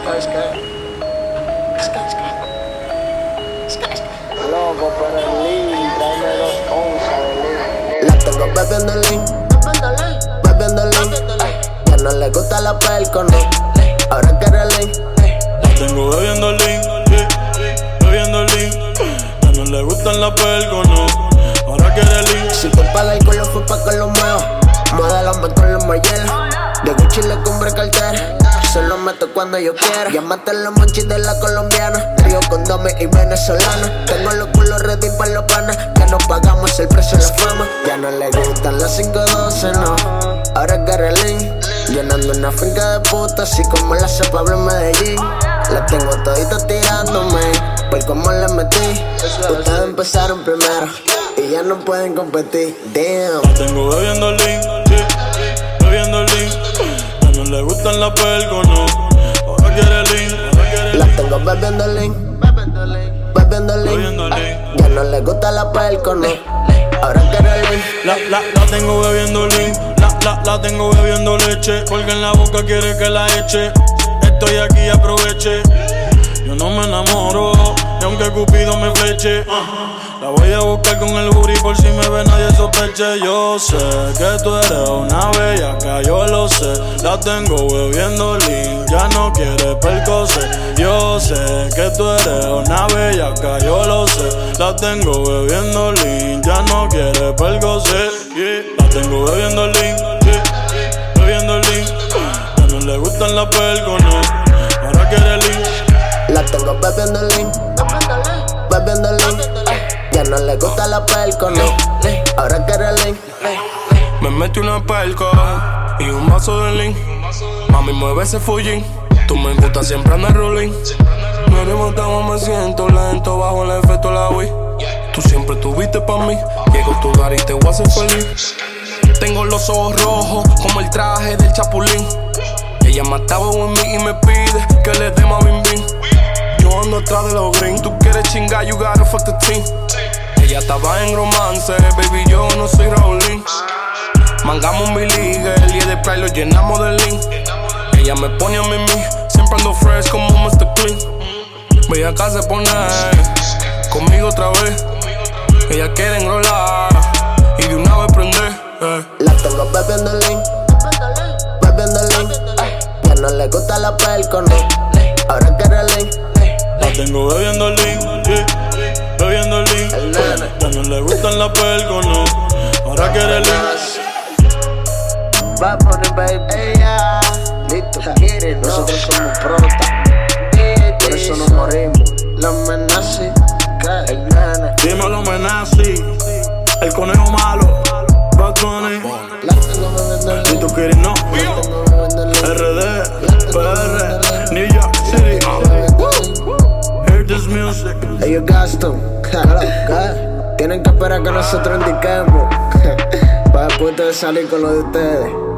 Sky, sky. Sky, sky. Sky, sky. Loco, pero el lean, tráeme dos onzas de lean. La tengo bebiendo lean, bebiendo lean. Ya no le gusta la pelco, no. Ahora quiere lean. La tengo bebiendo lean, yeah, bebiendo lean. Ya no le gustan la pelco, no. Ahora quiere lean. Si paga el culo fue pa' que lo mueva. Modélame con los mayores. De Gucci le compré cartera. Cuando yo quiera. Llámate los monchis de la colombiana. Río con y venezolana. Tengo los culos ready para los panas. Que no pagamos el precio de la fama. Ya no le gustan las 512, no. Ahora quiere lean. Llenando una finca de putas, así como la hace Pablo en Medellín. La tengo todita tirándome, por cómo le metí. Ustedes empezaron primero y ya no pueden competir. Damn. La tengo bebiendo lean, bebiendo lean. Ya no le gustan la pelco, no. Quiere La tengo bebiendo lean, bebiendo Bebiendo lean. lean. Ya no le gusta la no. Ahora quiere lean. La, la, la tengo bebiendo lean, la, la, la tengo bebiendo leche, porque en la boca quiere que la eche. Estoy aquí, aproveche. Yo no me enamoro, y aunque Cupido me fleche, la voy a buscar con el booty por si me ve nadie sospeche. Yo sé que tú eres una bellaca, yo sé. La tengo bebiendo lean, ya no quiere percose. Yo sé que tú eres una bellaca, yo lo sé. La tengo bebiendo lean, ya no quiere percose. Yeah. La tengo bebiendo lean, yeah. bebiendo lean. Ya no le gustan las pelco, no. Ahora quiere lean. La tengo bebiendo lean, bebiendo lean. Ya no le gusta la pelco, no. Ahora quiere lean. Me metí una pelco y un vaso de lean. Mami, mueve ese fullín. Tú me gustas siempre andar rolling. Me levantaba, me siento lento bajo el efecto de la Wii. Tú siempre tuviste pa' mí. Llego a tu hogar y te voy a hacer feliz. Tengo los ojos rojos como el traje del chapulín. Ella mataba en mí y me pide que le dé más bim. Yo ando atrás de los green. Tú quieres chingar, you gotta fuck the team. Ella estaba en romance, baby, yo no soy Raulín. Mangamos un biligue, el y de Pride lo llenamos de lean. Ella me pone a mí, siempre ando fresh como Mr. Clean. Voy acá se pone conmigo otra vez. Ella quiere enrolar y de una vez prender. eh. La tengo bebiendo lean, bebiendo lean. Ya no le gusta la pelco, no. Ahora quiere lean. La tengo bebiendo yeah, bebiendo nene. Ya no le gustan las pelco, no. Ahora quiere lean. Va a poner baby. Listo, quieren. Nosotros somos prota. Por eso nos morimos. La amenaza. El nene. Dímelo, Menasi, el conejo malo, Bad Bunny. La tengo bebiendo Si tú quieres, no. RD, PR, New York City. Hear this music. Ellos gastan. Tienen que esperar que nosotros indiquemos. Para después de salir con lo de ustedes.